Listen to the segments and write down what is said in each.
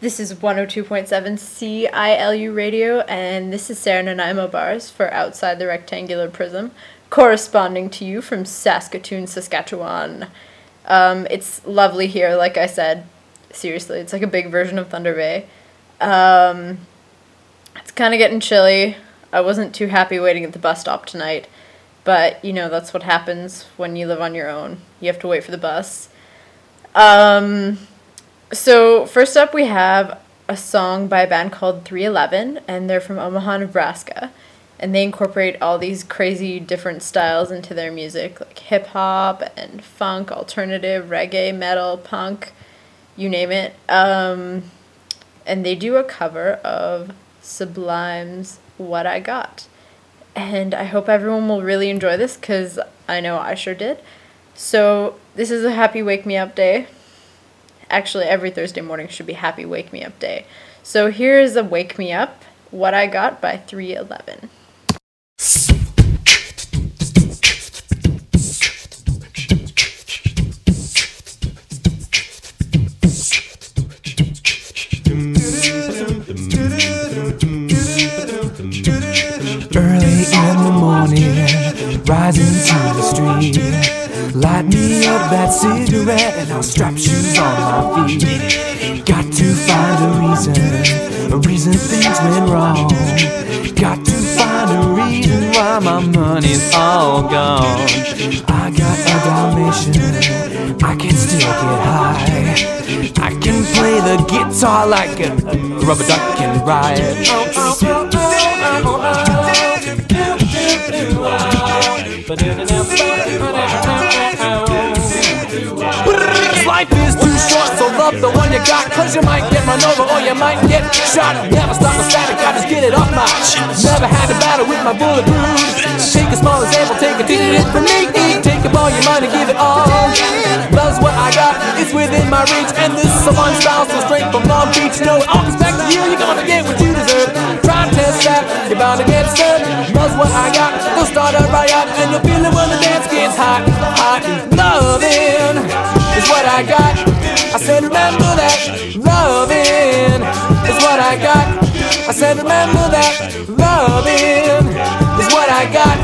This is 102.7 CILU radio, and this is Sara Nanaimo Bars for Outside the Rectangular Prism, corresponding to you from Saskatoon, Saskatchewan. Um, it's lovely here, like I said. Seriously, it's like a big version of Thunder Bay. Um, it's kind of getting chilly. I wasn't too happy waiting at the bus stop tonight, but you know, that's what happens when you live on your own. You have to wait for the bus. Um, so, first up, we have a song by a band called 311, and they're from Omaha, Nebraska. And they incorporate all these crazy different styles into their music, like hip hop and funk, alternative, reggae, metal, punk, you name it. Um, and they do a cover of Sublime's What I Got. And I hope everyone will really enjoy this because I know I sure did. So, this is a happy wake me up day. Actually, every Thursday morning should be happy wake me up day. So, here is a wake me up What I Got by 311. Early in the morning, rising to the street. Light me up that cigarette and I'll strap shoes on my feet. Got to find a reason, a reason things went wrong. Got to find a reason why my money's all gone. I got a Dalmatian, I can still get high. I can play the guitar like a, rubber duck can ride. Oh, oh, oh, love the one you got. Cause you might get run over or you might get shot. Never stop the static, I just get it off my. Never had a battle with my bulletproof. Take a small example, take a for me. Take up all your money, give it all. Love's what I got, it's within my reach. And this is a one style, so straight from Long Beach. No, you, you're gonna get what you deserve. Try test that, you're bound to get. Love's what I got, start a riot. And you'll feel it when the dance gets hot, hot. Loving is what I got. I said, remember that. Loving is what I got. I said, remember that. Loving is what I got.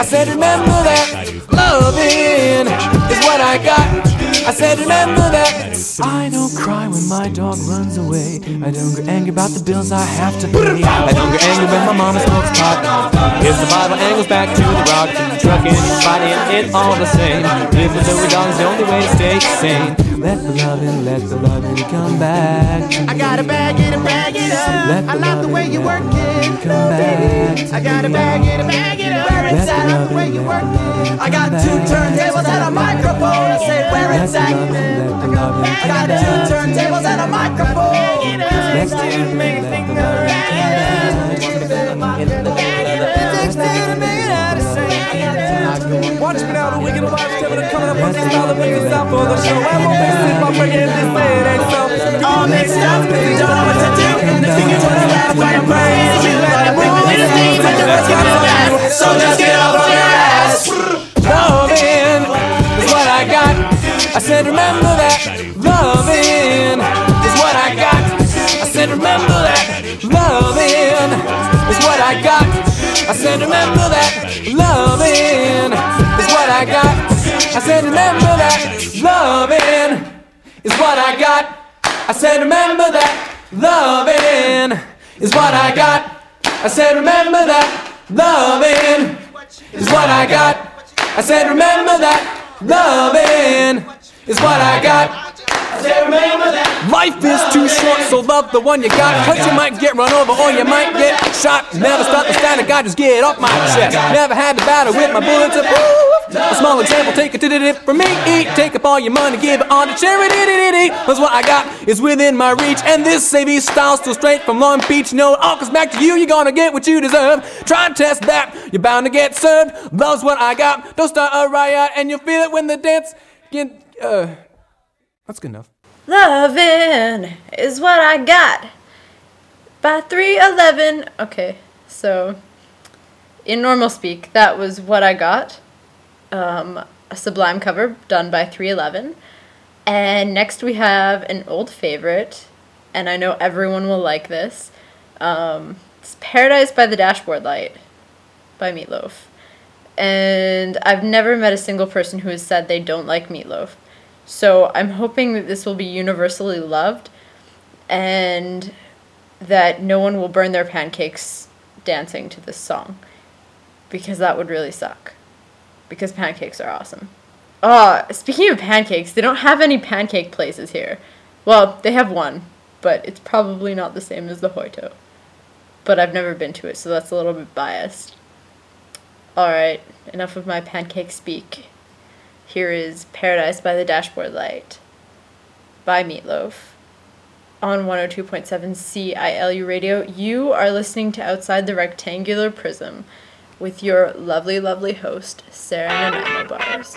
I said, remember that. Loving is what I got. I said, remember that. I don't cry when my dog runs away. I don't get angry about the bills I have to pay. I don't get angry when my mama smokes pot. The Bible angles back to the rock, trucking, fighting, it all the same. Live with the dog is the only way to stay sane. Let the loving, let the loving come back. to I gotta bag it and bag it up. Let I love the way you work it. Come back. I gotta bag it and bag it up. Where it's at, I love the way you work it. I got two turntables to and a microphone. I said where it's at. loving, let the loving I got two turntables me. and a microphone. Next Let the loving, let the Watch me now, the wicked and wild Kevin are coming up on the style of making style for the show. I won't miss it by bringing this it ain't so. All mixed up, cause we don't know what to do. The fingers turn around, like a brain. You let it bring me to steam, but the rest got to last. So just get off on your ass. Loving is what I got. I said, remember that. Loving is what I got. I said, remember that. Loving is what I got. I said, remember that. Said, remember that. Loving is what I got. I said, remember that. Loving is what I got. I said, remember that. Loving is what I got. I said, remember that. Loving is what I got. I said, remember that. Life is too short, so love the one you got. Cause you might get run over or you might get shot. Never start the static, I just get off my chest. Never had to battle with my bullets. Of, a small example, take it to the dip from me. Eat, take up all your money, give it on to charity. That's what I got is within my reach. And this AV style still straight from Long Beach. No, it all comes back to you. You're gonna get what you deserve. Try and test that, you're bound to get served. Love's what I got. Don't start a riot, and you'll feel it when the dance. Get, uh, that's good enough. Loving is what I got by 311. Okay, so in normal speak, that was what I got. Um, a Sublime cover done by 311. And next we have an old favorite, and I know everyone will like this. Um, it's Paradise by the Dashboard Light by Meatloaf. And I've never met a single person who has said they don't like Meatloaf, so I'm hoping that this will be universally loved and that no one will burn their pancakes dancing to this song because that would really suck. Because pancakes are awesome. Oh, speaking of pancakes, they don't have any pancake places here. Well, they have one, but it's probably not the same as the Hoito. But I've never been to it, so that's a little bit biased. Alright, enough of my pancake speak. Here is Paradise by the Dashboard Light by Meatloaf on 102.7 CILU radio. You are listening to Outside the Rectangular Prism with your lovely, lovely host, Sara Nanaimo Bars.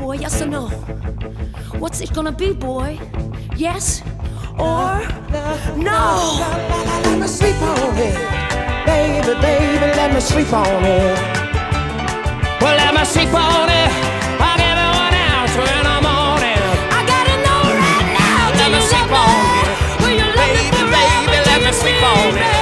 boy, yes or no? What's it gonna be, boy? Yes or no? Let me sleep on it, baby, baby. Let me sleep on it. Well, let me sleep on it. I'll give. I gotta know right now. Let me sleep on it. Baby, let me sleep on it.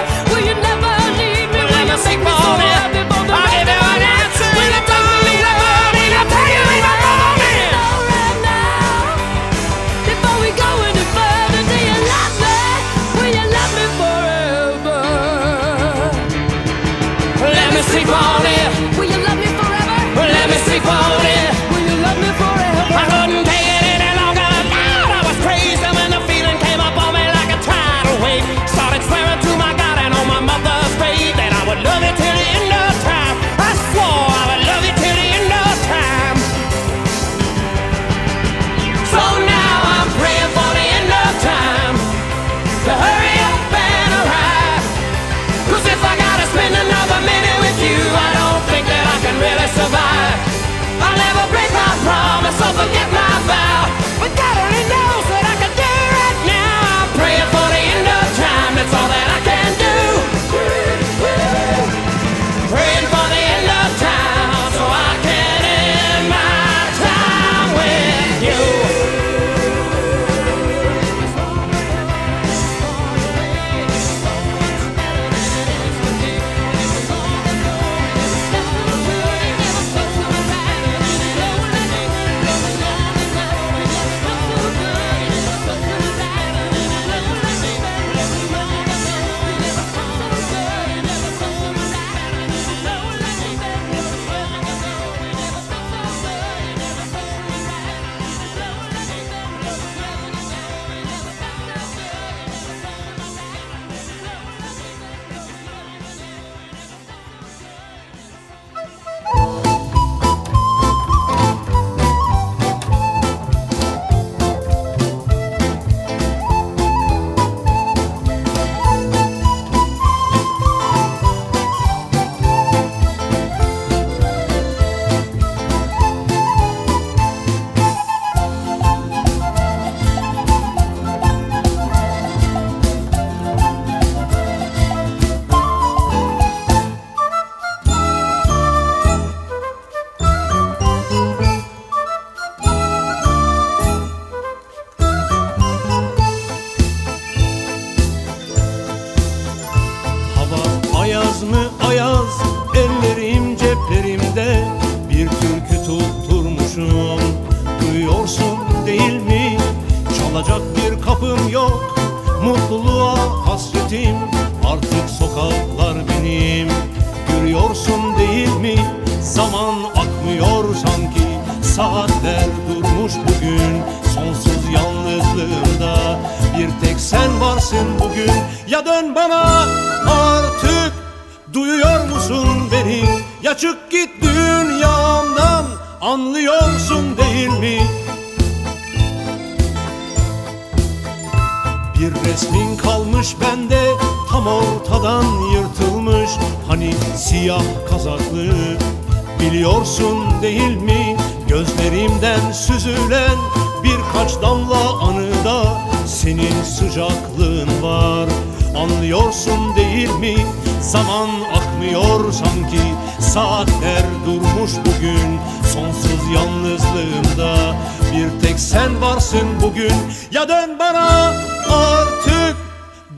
Yalnızlığımda Bir tek sen varsın bugün Ya dön bana artık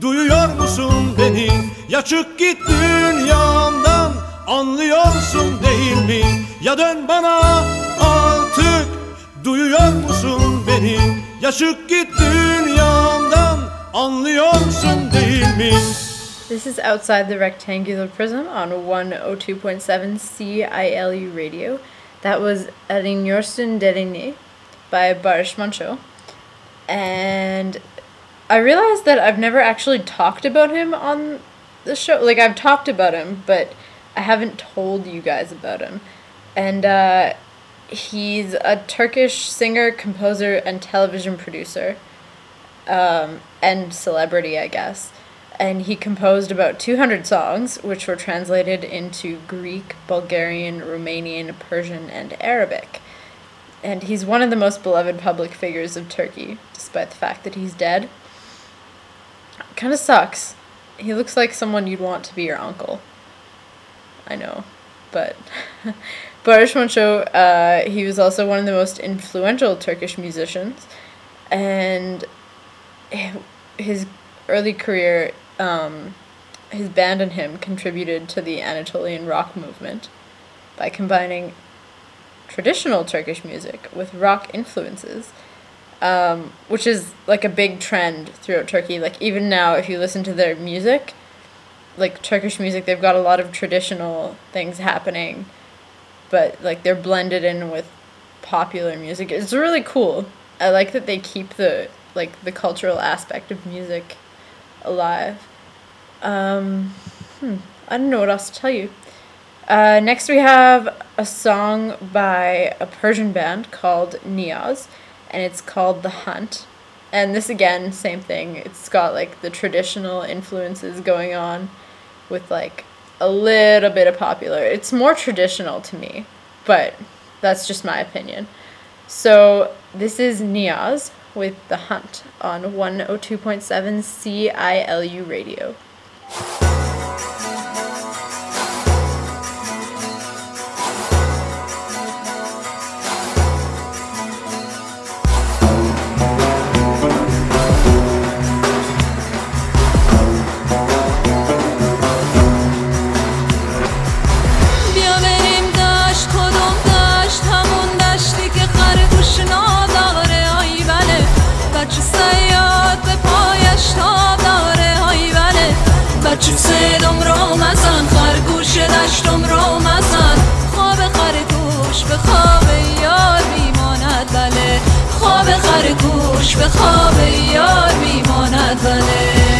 Duyuyor musun beni? Ya çık git dünyamdan Anlıyorsun değil mi? Ya dön bana artık Duyuyor musun beni? Ya çık git dünyamdan Anlıyorsun değil mi? This is Outside the Rectangular Prism on 102.7 CILU radio. That was Elinyorsun Derini by Barış Manço. And I realized that I've never actually talked about him on the show. Like, I've talked about him, but I haven't told you guys about him. And uh, he's a Turkish singer, composer, and television producer um, and celebrity, I guess. And he composed about 200 songs, which were translated into Greek, Bulgarian, Romanian, Persian, and Arabic. And he's one of the most beloved public figures of Turkey, despite the fact that he's dead. Kind of sucks. He looks like someone you'd want to be your uncle. I know, but Barış Manço, uh, he was also one of the most influential Turkish musicians, and his early career, um, his band and him contributed to the Anatolian rock movement by combining traditional Turkish music with rock influences, um, which is like a big trend throughout Turkey. Like even now, if you listen to their music, like Turkish music, they've got a lot of traditional things happening, but like they're blended in with popular music. It's really cool. I like that they keep the like the cultural aspect of music alive. Um, hmm, I don't know what else to tell you. Uh, next, we have a song by a Persian band called Niyaz, and it's called The Hunt. And this again, same thing. It's got like the traditional influences going on with like a little bit of popular. It's more traditional to me, but that's just my opinion. So, this is Niyaz with The Hunt on 102.7 CILU radio. Thank you. بچه صدم رو مزن؟ خرگوش دشتم رو مزن. خواب خرگوش به خواب یار میماند بله. خواب خرگوش به خواب یار میماند بله.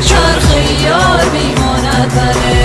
چرخ یار میماند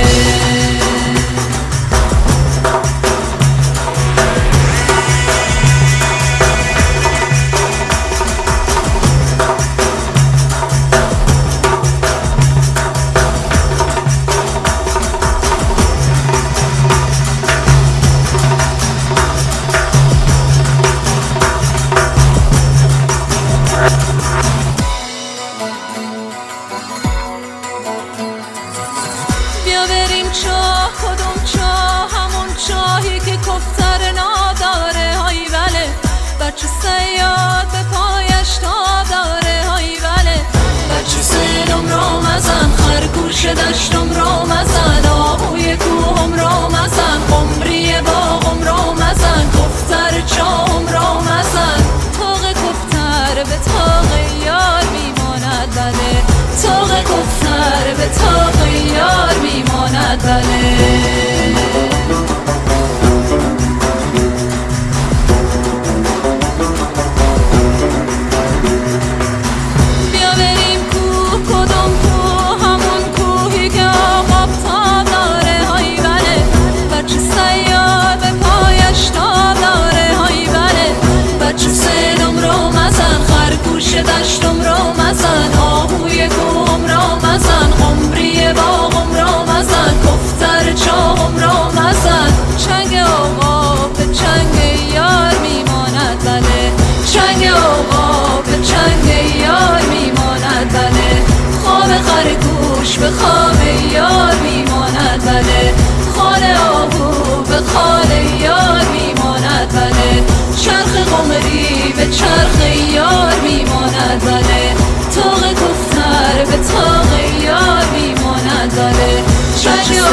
قمری به چرخ یار میماند زنه تاق دختر به تاق یار میماند زنه چنگ را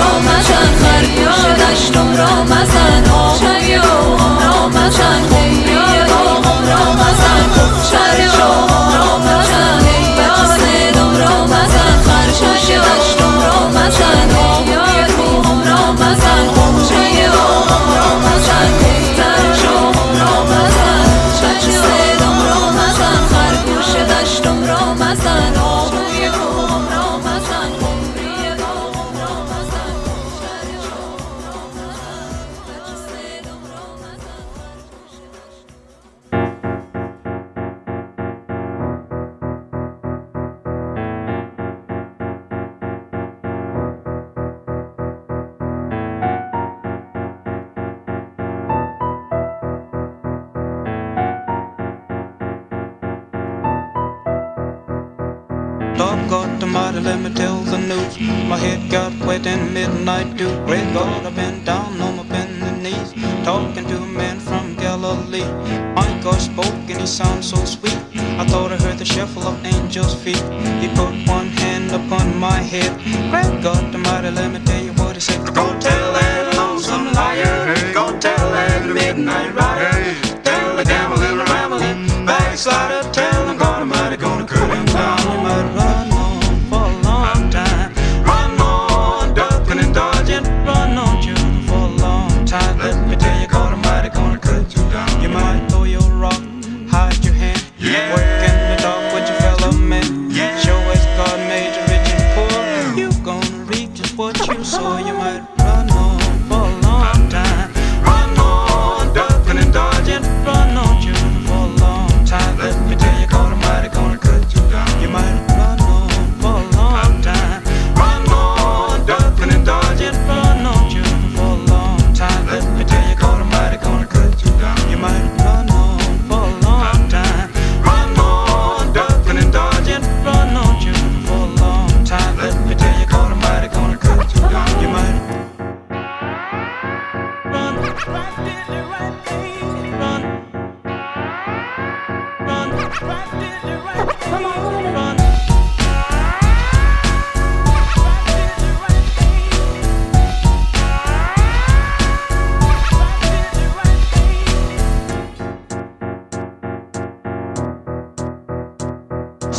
را مزن. چنگ دم را مزن. را چنگ را مزن. Lord God Almighty, let me tell the news. My head got wet in midnight dew. Great God, I've been down on my bending knees, talking to a man from Galilee. My God spoke and he sounded so sweet. I thought I heard the shuffle of angels' feet. He put one hand upon my head. Great God Almighty, let me tell you what he said. Go tell that lonesome liar. Go tell that midnight rider. Tell the devil, rambling backslider. Tell him go.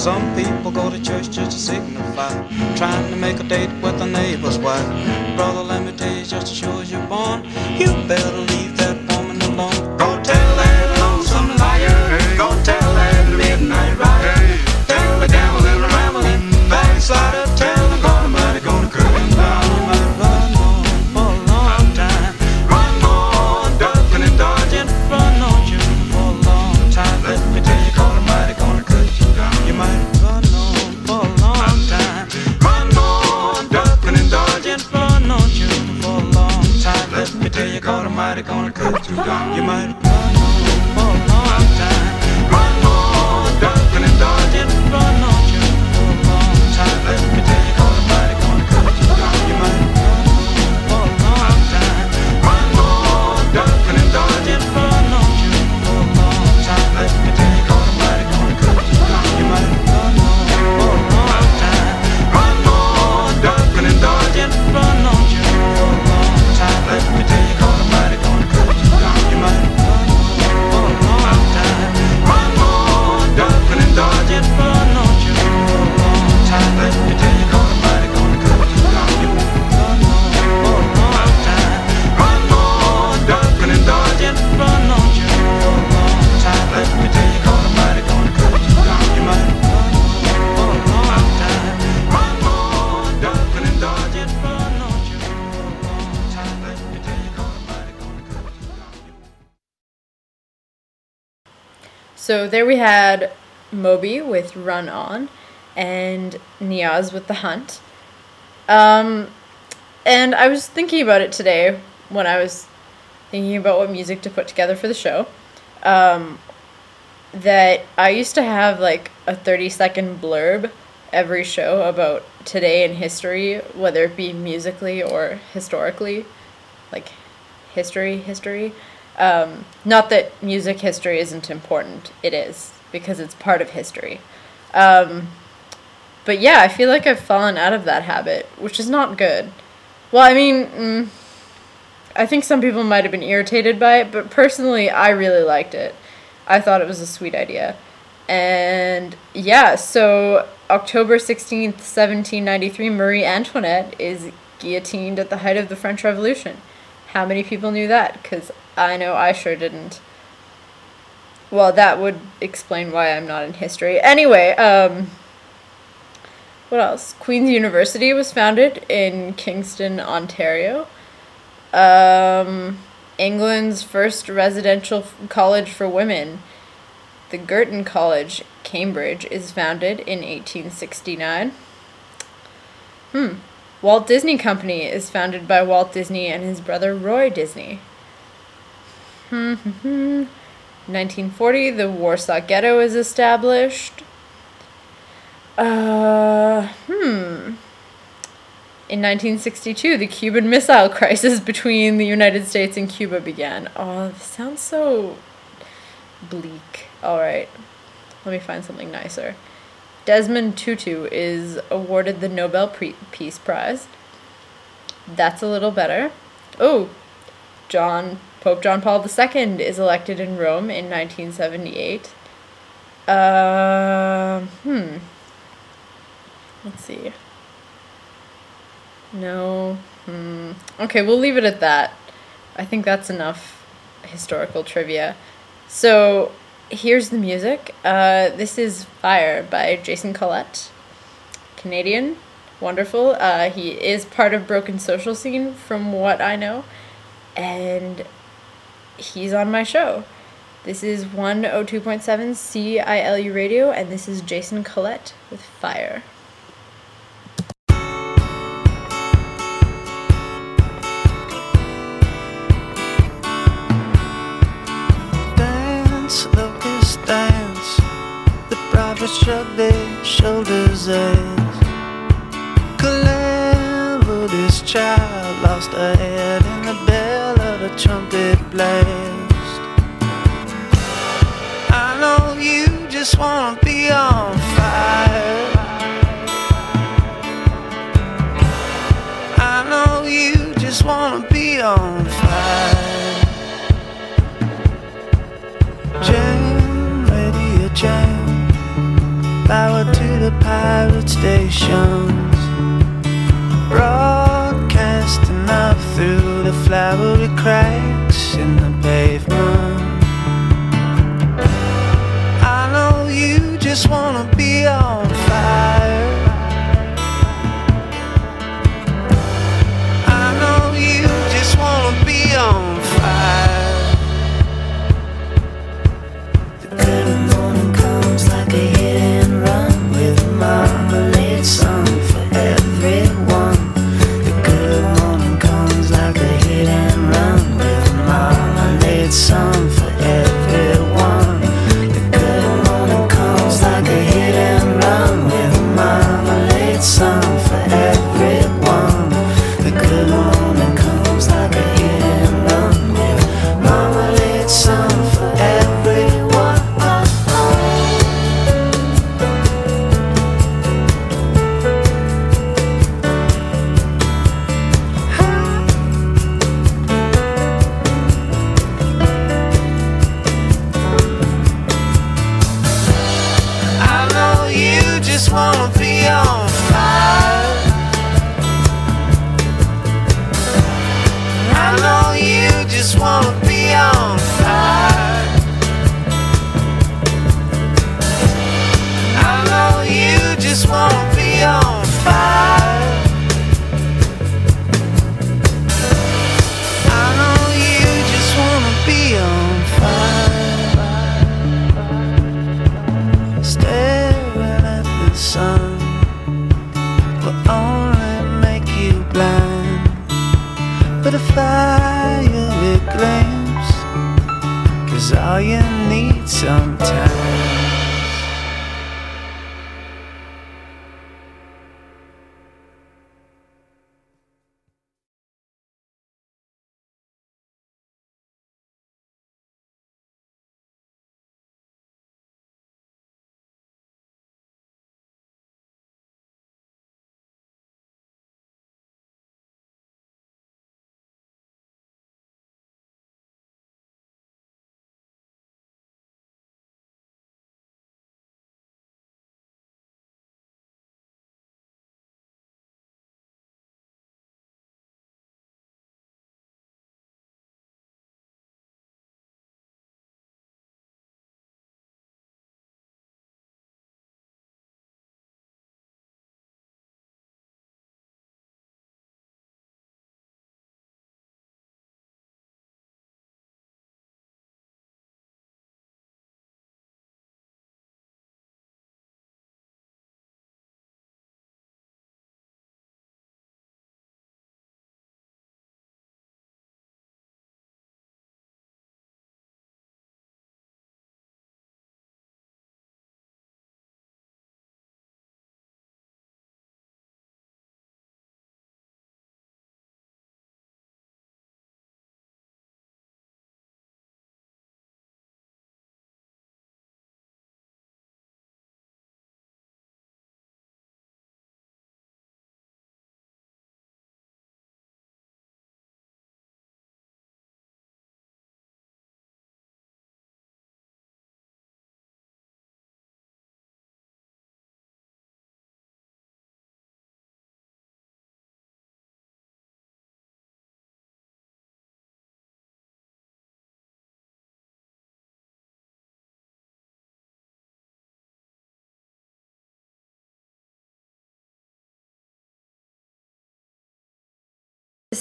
Some people go to church just to signify, trying to make a date with a neighbor's wife. Brother, let me tell you just as sure as you're born, you better leave that had Moby with Run On and Niyaz with The Hunt. Um, and I was thinking about it today when I was thinking about what music to put together for the show. Um, that I used to have like a 30 second blurb every show about today in history, whether it be musically or historically, like history, history. Um, not that music history isn't important, it is, because it's part of history. Um, but yeah, I feel like I've fallen out of that habit, which is not good. Well, I mean, mm, I think some people might have been irritated by it, but personally, I really liked it. I thought it was a sweet idea. And yeah, so October 16th, 1793, Marie Antoinette is guillotined at the height of the French Revolution. How many people knew that? Because I know I sure didn't. Well, that would explain why I'm not in history. Anyway, um, what else? Queen's University was founded in Kingston, Ontario. Um, England's first residential college for women, the Girton College, Cambridge, is founded in 1869. Hmm. Walt Disney Company is founded by Walt Disney and his brother Roy Disney. Hmm. hmm, hmm. 1940, the Warsaw Ghetto is established. Uh, hmm. In 1962, the Cuban Missile Crisis between the United States and Cuba began. Oh, this sounds so bleak. Alright, let me find something nicer. Desmond Tutu is awarded the Nobel Peace Prize. That's a little better. Oh, John Pope John Paul II is elected in Rome in 1978. Uh, hmm. Let's see. No. Hmm. Okay, we'll leave it at that. I think that's enough historical trivia. So, here's the music. Uh, this is Fire by Jason Collett. Canadian. Wonderful. Uh, he is part of Broken Social Scene, from what I know. And he's on my show. This is 102.7 CILU Radio, and this is Jason Collett with Fire. dance, locust dance. The prophets shrug their shoulders as calamity child lost her head in the bell a trumpet blast. I know you just wanna be on fire. I know you just wanna be on fire. Jam, radio jam. Power to the pirate stations. Broadcasting up through the flowery cracks in the pavement. I know you just wanna be on fire.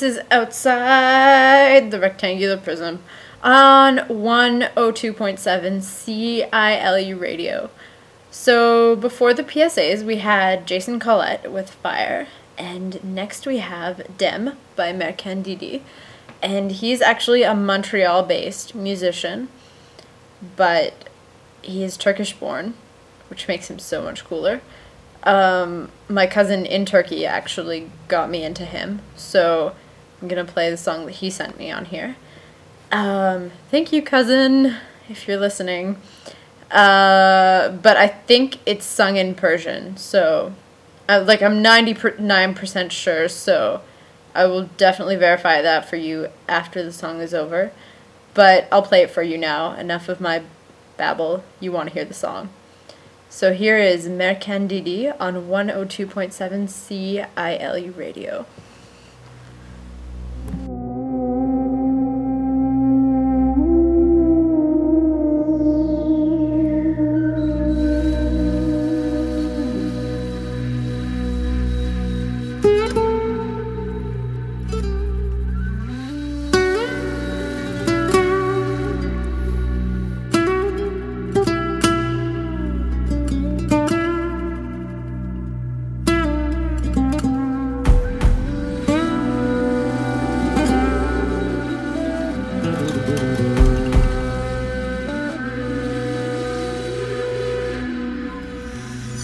This is outside the rectangular prism on 102.7 CILU radio. So before the PSAs, we had Jason Collett with Fire, and next we have Dem by Mercan Dede. And he's actually a Montreal based musician, but he is Turkish born, which makes him so much cooler. Um, my cousin in Turkey actually got me into him, so I'm gonna play the song that he sent me on here. Um, thank you, cousin, if you're listening. Uh, but I think it's sung in Persian, so uh, like I'm 99% sure, so I will definitely verify that for you after the song is over. But I'll play it for you now. Enough of my babble. You want to hear the song. So here is Mercan Dede on 102.7 CILU radio.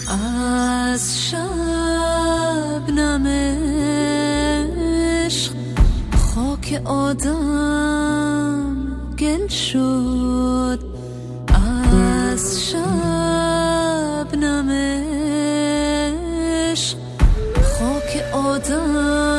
از شبنم عشق خاک آدم گل شد. از شبنم عشق خاک آدم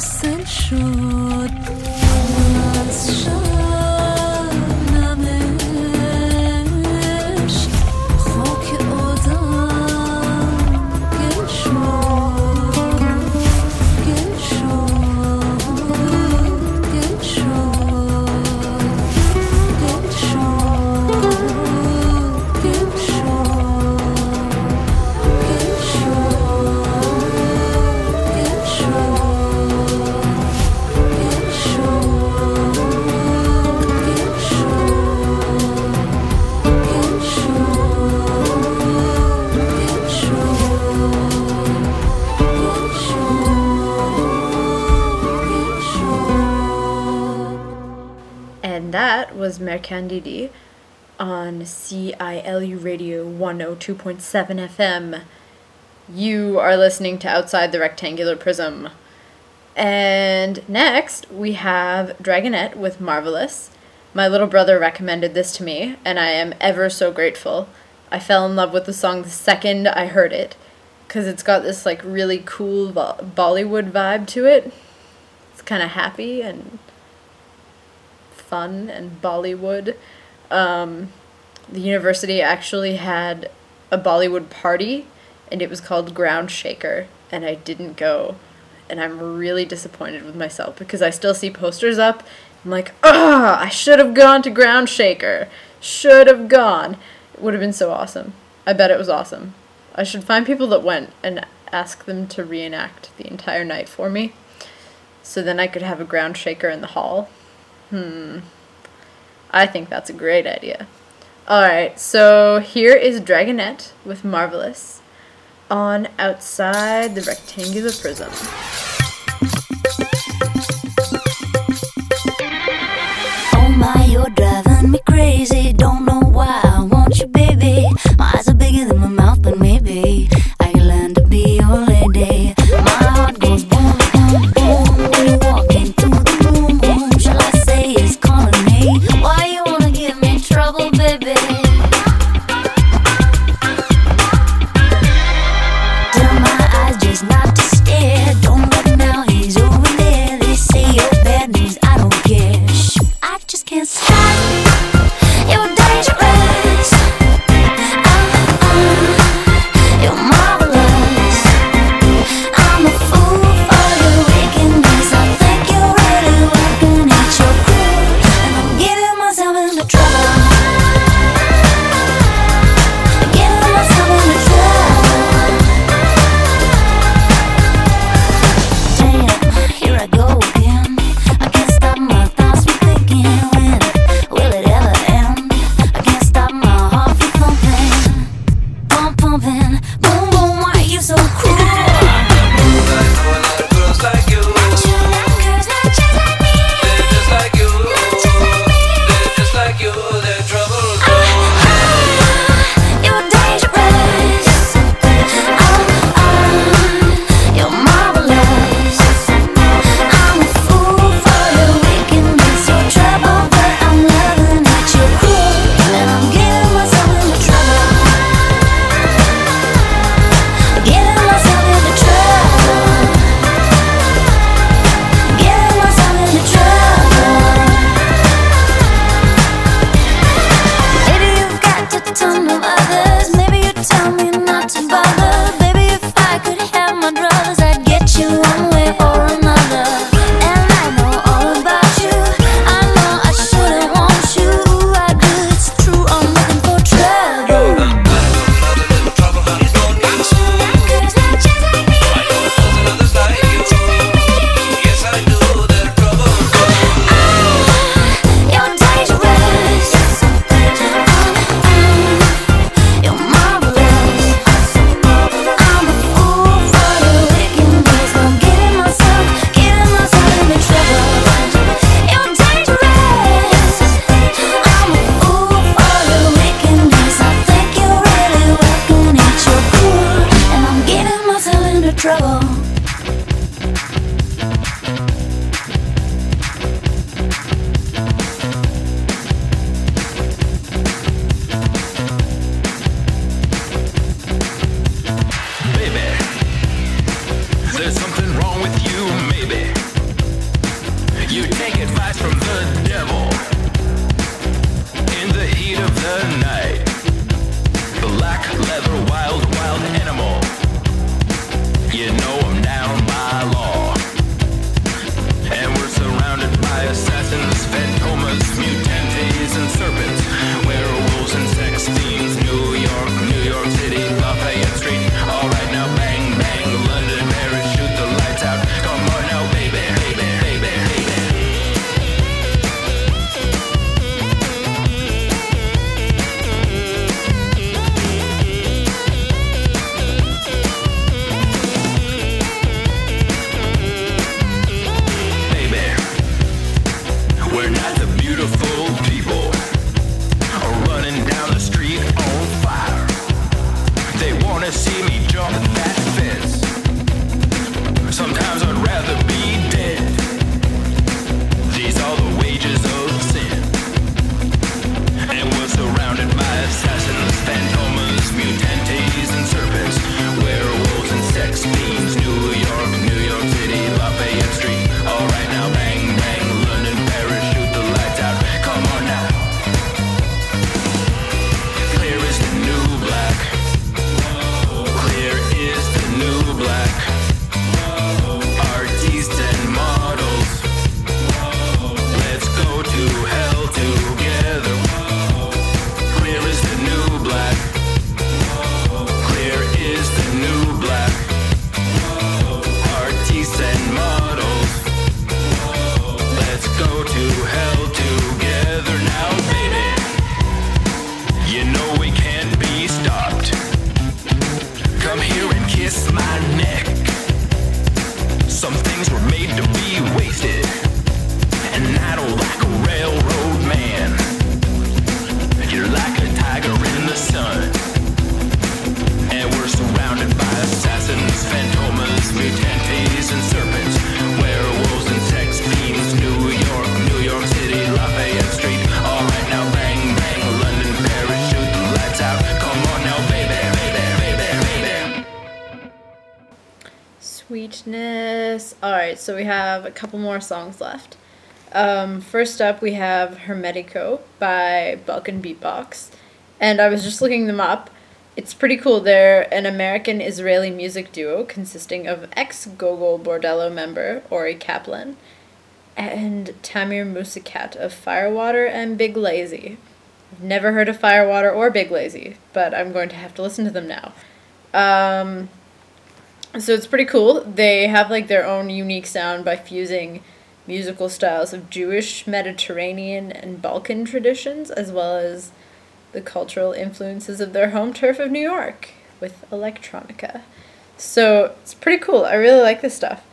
innocent. Was Mercan Dede on CILU Radio 102.7 FM. You are listening to Outside the Rectangular Prism. And next, we have Dragonette with Marvelous. My little brother recommended this to me, and I am ever so grateful. I fell in love with the song the second I heard it, because it's got this like really cool Bo- Bollywood vibe to it. It's kind of happy and fun and Bollywood. Um, the university actually had a Bollywood party, and it was called Ground Shaker, and I didn't go. And I'm really disappointed with myself because I still see posters up. I'm like, ah, I should have gone to Ground Shaker. Should have gone. It would have been so awesome. I bet it was awesome. I should find people that went and ask them to reenact the entire night for me. So then I could have a ground shaker in the hall. Hmm. I think that's a great idea. Alright, so here is Dragonette with Marvelous on Outside the Rectangular Prism. Oh my, you're driving me crazy. Don't know why I want you, baby. My eyes are bigger than my mouth, Alright, so we have a couple more songs left. Um, first up, we have Hermetico by Balkan Beatbox. And I was just looking them up. It's pretty cool. They're an American Israeli music duo consisting of ex Gogol Bordello member Ori Kaplan and Tamir Muskat of Firewater and Big Lazy. I've never heard of Firewater or Big Lazy, but I'm going to have to listen to them now. Um, so it's pretty cool. They have like their own unique sound by fusing musical styles of Jewish, Mediterranean, and Balkan traditions, as well as the cultural influences of their home turf of New York with electronica. So it's pretty cool. I really like this stuff.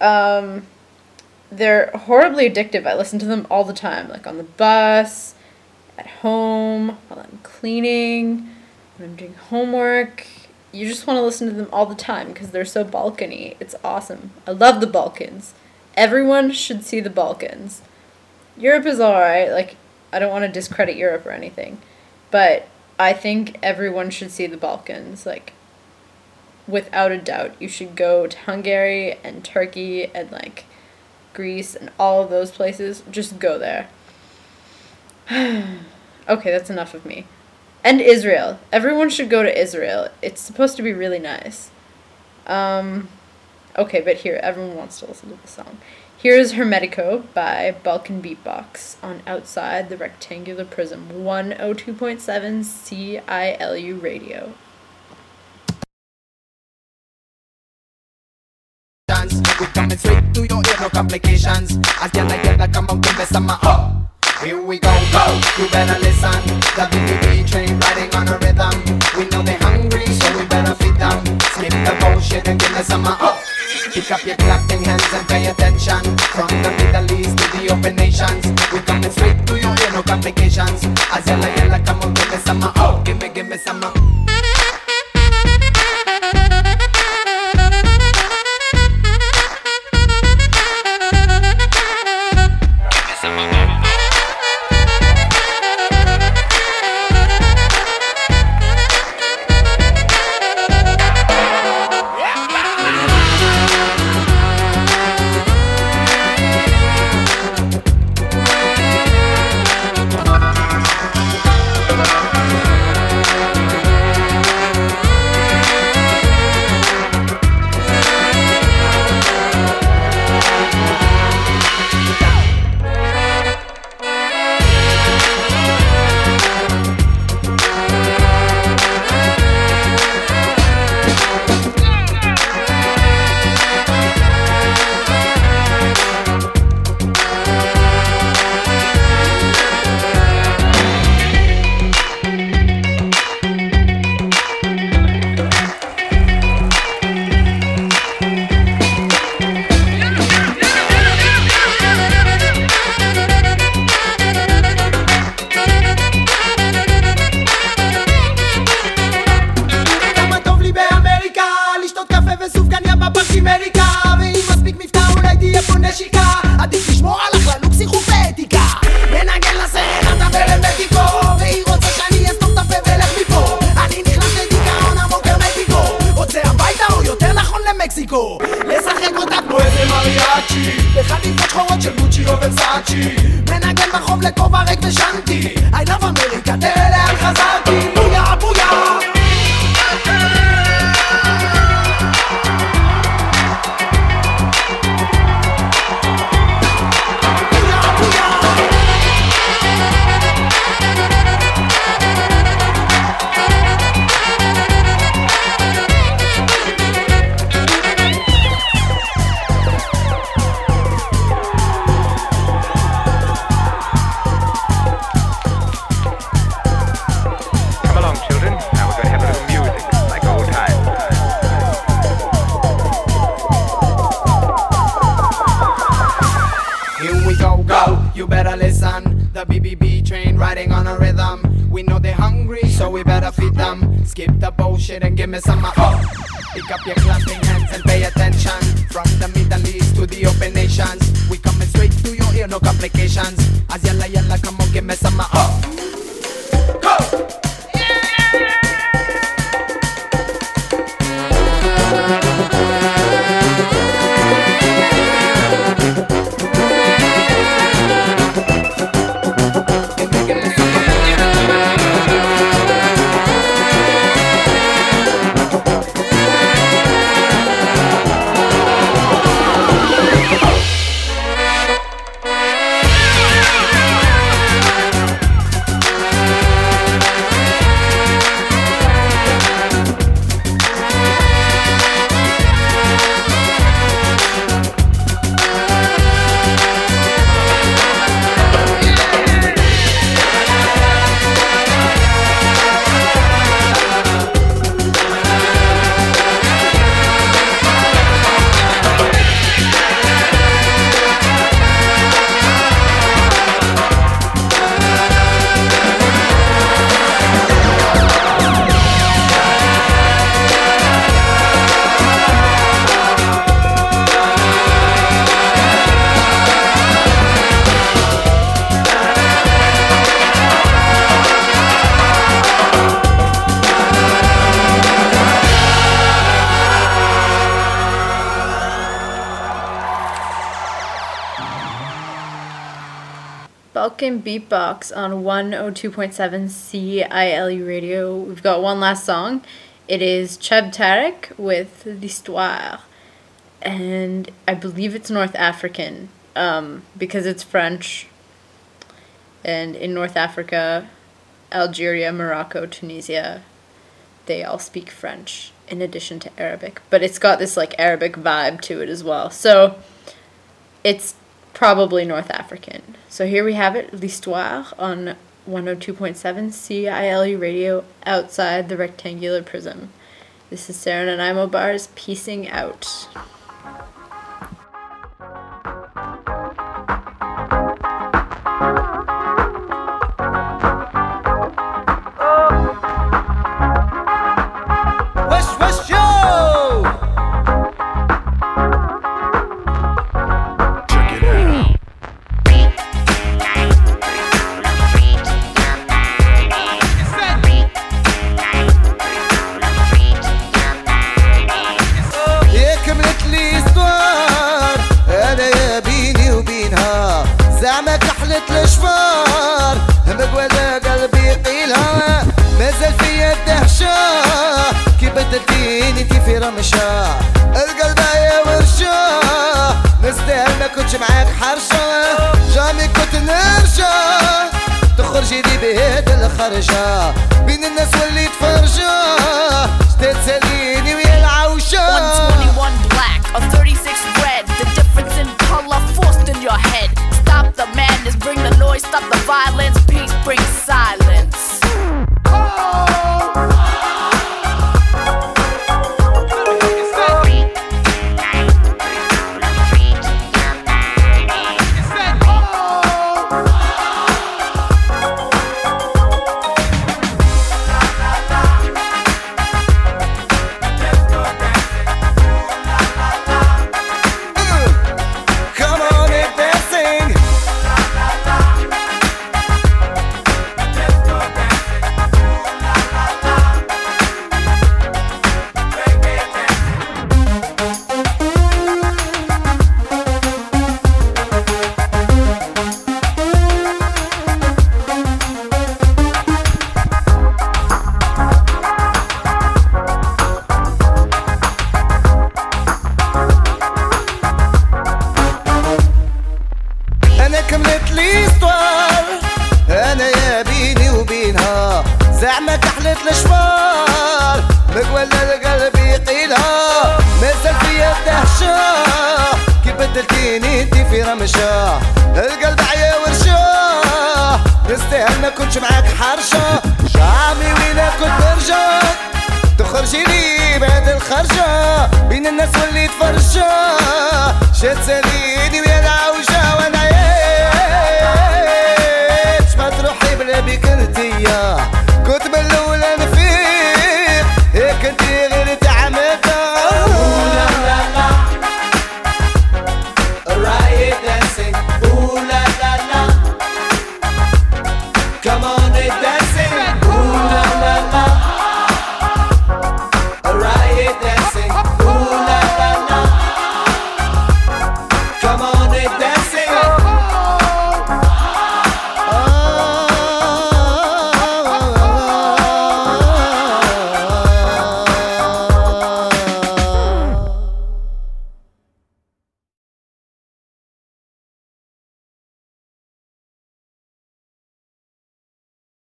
Um, they're horribly addictive. I listen to them all the time, like on the bus, at home, while I'm cleaning, when I'm doing homework. You just want to listen to them all the time because they're so Balkany. It's awesome. I love the Balkans. Everyone should see the Balkans. Europe is alright. Like, I don't want to discredit Europe or anything. But I think everyone should see the Balkans. Like, without a doubt, you should go to Hungary and Turkey and, like, Greece and all of those places. Just go there. okay, that's enough of me. And Israel. Everyone should go to Israel. It's supposed to be really nice. Um, okay, but here, everyone wants to listen to the song. Here's Hermetico by Balkan Beatbox on Outside the Rectangular Prism 102.7 CILU Radio. straight to your ear, no complications. As like oh. Here we go, go. You better listen. The BBB train riding on a rhythm. We know they hungry, so we better feed them. Skip the bullshit and give me some uh, oh. Pick up your clapping hands and pay attention. From the Middle East to the open nations, we coming straight to your ear, no complications. Y'all like come on, give me some oh. Give me, give me some uh. Beatbox on 102.7 CILU Radio. We've got one last song. It is Cheb Tarek with L'Histoire. And I believe it's North African um, because it's French. And in North Africa, Algeria, Morocco, Tunisia, they all speak French in addition to Arabic. But it's got this like Arabic vibe to it as well. So it's probably North African. So here we have it, L'Histoire on 102.7 CILU radio outside the rectangular prism. This is Sara and I'm Bars, piecing out.